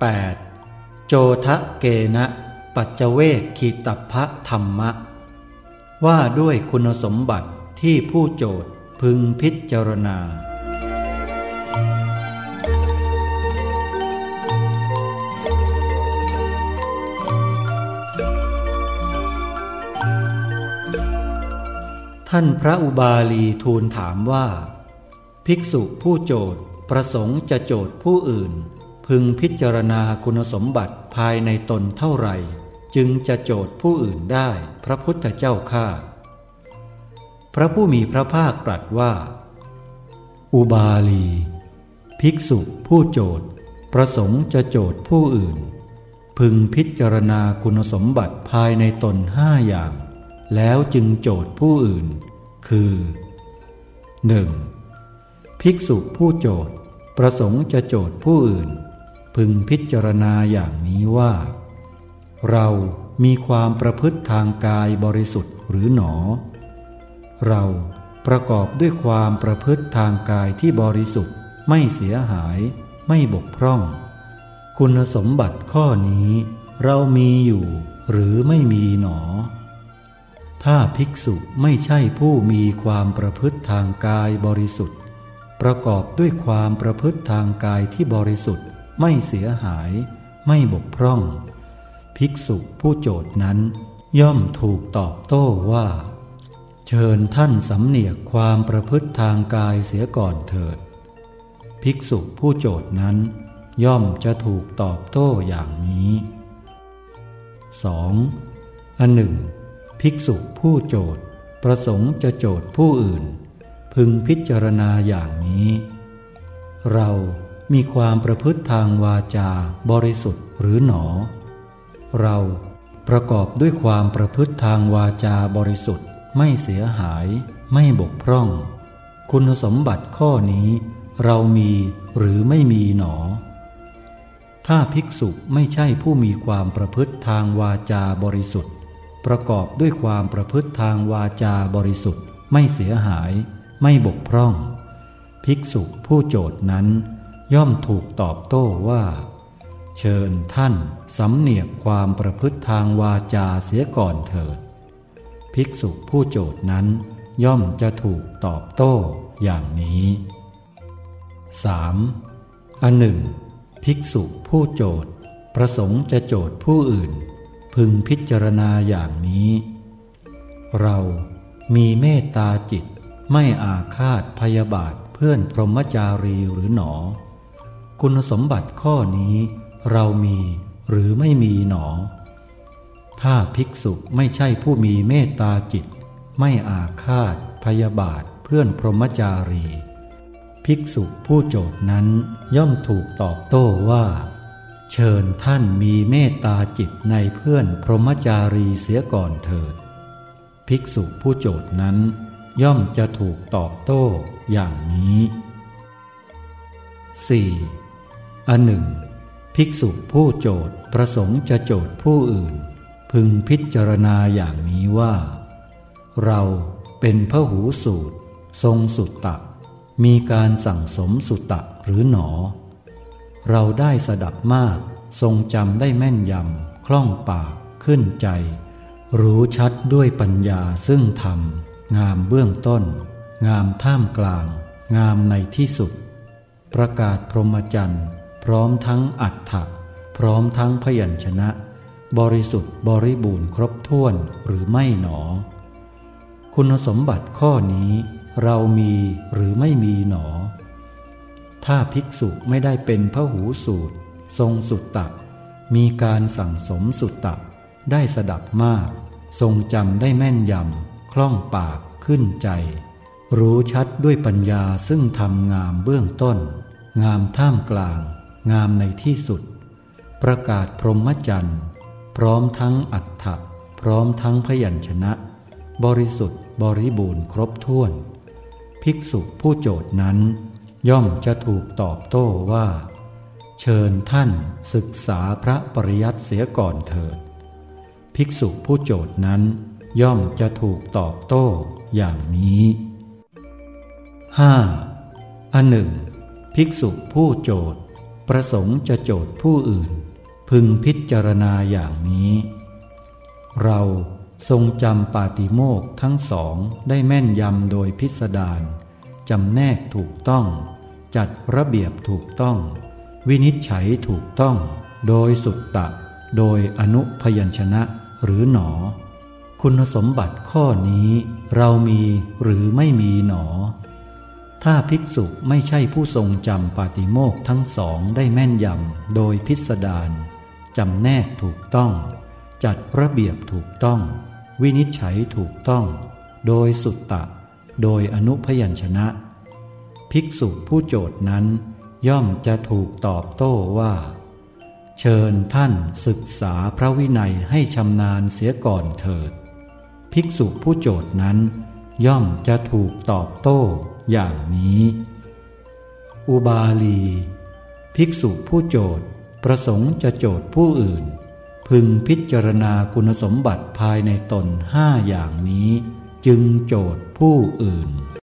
8. โจทะเกณะ ปัจเจเวกขีตัพพะธรรมะ ว่าด้วยคุณสมบัติที่ผู้โจทย์พึงพิจารณา ท่านพระอุบาลีทูลถามว่า ภิกษุผู้โจทย์ประสงค์จะโจทย์ผู้อื่น พึงพิจารณาคุณสมบัติภายในตนเท่าไหร่ จึงจะโจทย์ผู้อื่นได้พระพุทธเจ้าข้าพระผู้มีพระภาคตรัสว่า อุบาลี ภิกษุผู้โจทย์ประสงค์จะโจทย์ผู้อื่น พึงพิจารณาคุณสมบัติภายในตนห้าอย่าง แล้วจึงโจทย์ผู้อื่น คือ 1. ภิกษุผู้โจทย์ประสงค์จะโจทย์ผู้อื่น พึงพิจารณาอย่างนี้ว่า เรามีความประพฤติทางกายบริสุทธิ์หรือหนอ เราประกอบด้วยความประพฤติทางกายที่บริสุทธิ์ไม่เสียหาย ไม่บกพร่อง คุณสมบัติข้อนี้ เรามีอยู่หรือไม่มีหนอ ถ้าภิกษุไม่ใช่ผู้มีความประพฤติทางกายบริสุทธิ์ ประกอบด้วยความประพฤติทางกายที่บริสุทธิ์ ไม่เสียหาย ไม่บกพร่อง ภิกษุผู้โจทย์นั้น ย่อมถูกตอบโต้ว่า เชิญท่านสำเนียกความประพฤติทางกายเสียก่อนเถิด ภิกษุผู้โจทย์นั้น ย่อมจะถูกตอบโต้อย่างนี้ 2. อันหนึ่ง ภิกษุผู้โจทย์ประสงค์จะโจทย์ผู้อื่น พึงพิจารณาอย่างนี้ เรา มีความประพฤติทางวาจาบริสุทธิ์หรือหนอ เราประกอบด้วยความประพฤติทางวาจาบริสุทธิ์ไม่เสียหาย ไม่บกพร่อง คุณสมบัติข้อนี้เรามีหรือไม่มีหนอ ถ้าภิกษุไม่ใช่ผู้มีความประพฤติทางวาจาบริสุทธิ์ ประกอบด้วยความประพฤติทางวาจาบริสุทธิ์ ไม่เสียหาย ไม่บกพร่อง ภิกษุผู้โจทย์นั้น ย่อมถูกตอบโต้ว่า เชิญท่านสำเนียกความประพฤติทางวาจาเสียก่อนเถิด ภิกษุผู้โจทย์นั้น ย่อมจะถูกตอบโต้อย่างนี้ 3. อันหนึ่ง ภิกษุผู้โจทย์ประสงค์จะโจทย์ผู้อื่น พึงพิจารณาอย่างนี้ เรามีเมตตาจิตไม่อาฆาตพยาบาทเพื่อนพรหมจารีหรือหนอ คุณสมบัติข้อนี้เรามีหรือไม่มีหนอ ถ้าภิกษุไม่ใช่ผู้มีเมตตาจิต ไม่อาฆาต พยาบาทเพื่อนพรหมจารี ภิกษุผู้โจทย์นั้นย่อมถูกตอบโต้ว่า เชิญท่านมีเมตตาจิตในเพื่อนพรหมจารีเสียก่อนเถิด ภิกษุผู้โจทย์นั้นย่อมจะถูกตอบโต้อย่างนี้ 4. อันหนึ่ง ภิกษุผู้โจทย์ประสงค์จะโจทย์ผู้อื่น พึงพิจารณาอย่างนี้ว่า เราเป็นพระหูสูตร ทรงสุตตะ มีการสั่งสมสุตตะหรือหนอ เราได้สดับมาก ทรงจำได้แม่นยำคล่องปากขึ้นใจ รู้ชัดด้วยปัญญาซึ่งธรรม งามเบื้องต้น งามท่ามกลาง งามในที่สุด ประกาศพรหมจรรย์ พร้อมทั้งอัฏฐะพร้อมทั้งพยัญชนะ บริสุทธิ์บริบูรณ์ครบถ้วนหรือไม่หนอ คุณสมบัติข้อนี้เรามีหรือไม่มีหนอ ถ้าภิกษุไม่ได้เป็นพระหูสูตร ทรงสุตตะ มีการสั่งสมสุตตะ ได้สดับมาก ทรงจำได้แม่นยำ คล่องปากขึ้นใจ รู้ชัดด้วยปัญญาซึ่งทำงามเบื้องต้น งามท่ามกลาง งามในที่สุด ประกาศพรหมจรรย์ พร้อมทั้งอัฏฐะพร้อมทั้งพยัญชนะ บริสุทธิ์บริบูรณ์ครบถ้วน ภิกษุผู้โจทย์นั้น ย่อมจะถูกตอบโต้ว่า เชิญท่านศึกษาพระปริยัติเสียก่อนเถิด ภิกษุผู้โจทย์นั้น ย่อมจะถูกตอบโต้อย่างนี้ 5. อันหนึ่ง ภิกษุผู้โจทย์ ประสงค์จะโจทย์ผู้อื่น พึงพิจารณาอย่างนี้ เราทรงจำปาติโมกทั้งสองได้แม่นยำโดยพิสดารจำแนกถูกต้อง จัดระเบียบถูกต้อง วินิจฉัยถูกต้อง โดยสุตตะ โดยอนุพยัญชนะหรือหนอ คุณสมบัติข้อนี้เรามีหรือไม่มีหนอ ถ้าภิกษุไม่ใช่ผู้ทรงจำปาติโมกทั้งสองได้แม่นยำโดยพิสดารจำแนกถูกต้อง จัดระเบียบถูกต้อง วินิจฉัยถูกต้อง โดยสุตตะ โดยอนุพยัญชนะ ภิกษุผู้โจทย์นั้นย่อมจะถูกตอบโต้ว่า เชิญท่านศึกษาพระวินัยให้ชำนาญเสียก่อนเถิด ภิกษุผู้โจทย์นั้น ย่อมจะถูกตอบโต้ อย่างนี้ อุบาลี ภิกษุผู้โจทย์ประสงค์จะโจทย์ผู้อื่น พึงพิจารณาคุณสมบัติภายในตนห้าอย่างนี้ จึงโจทย์ผู้อื่น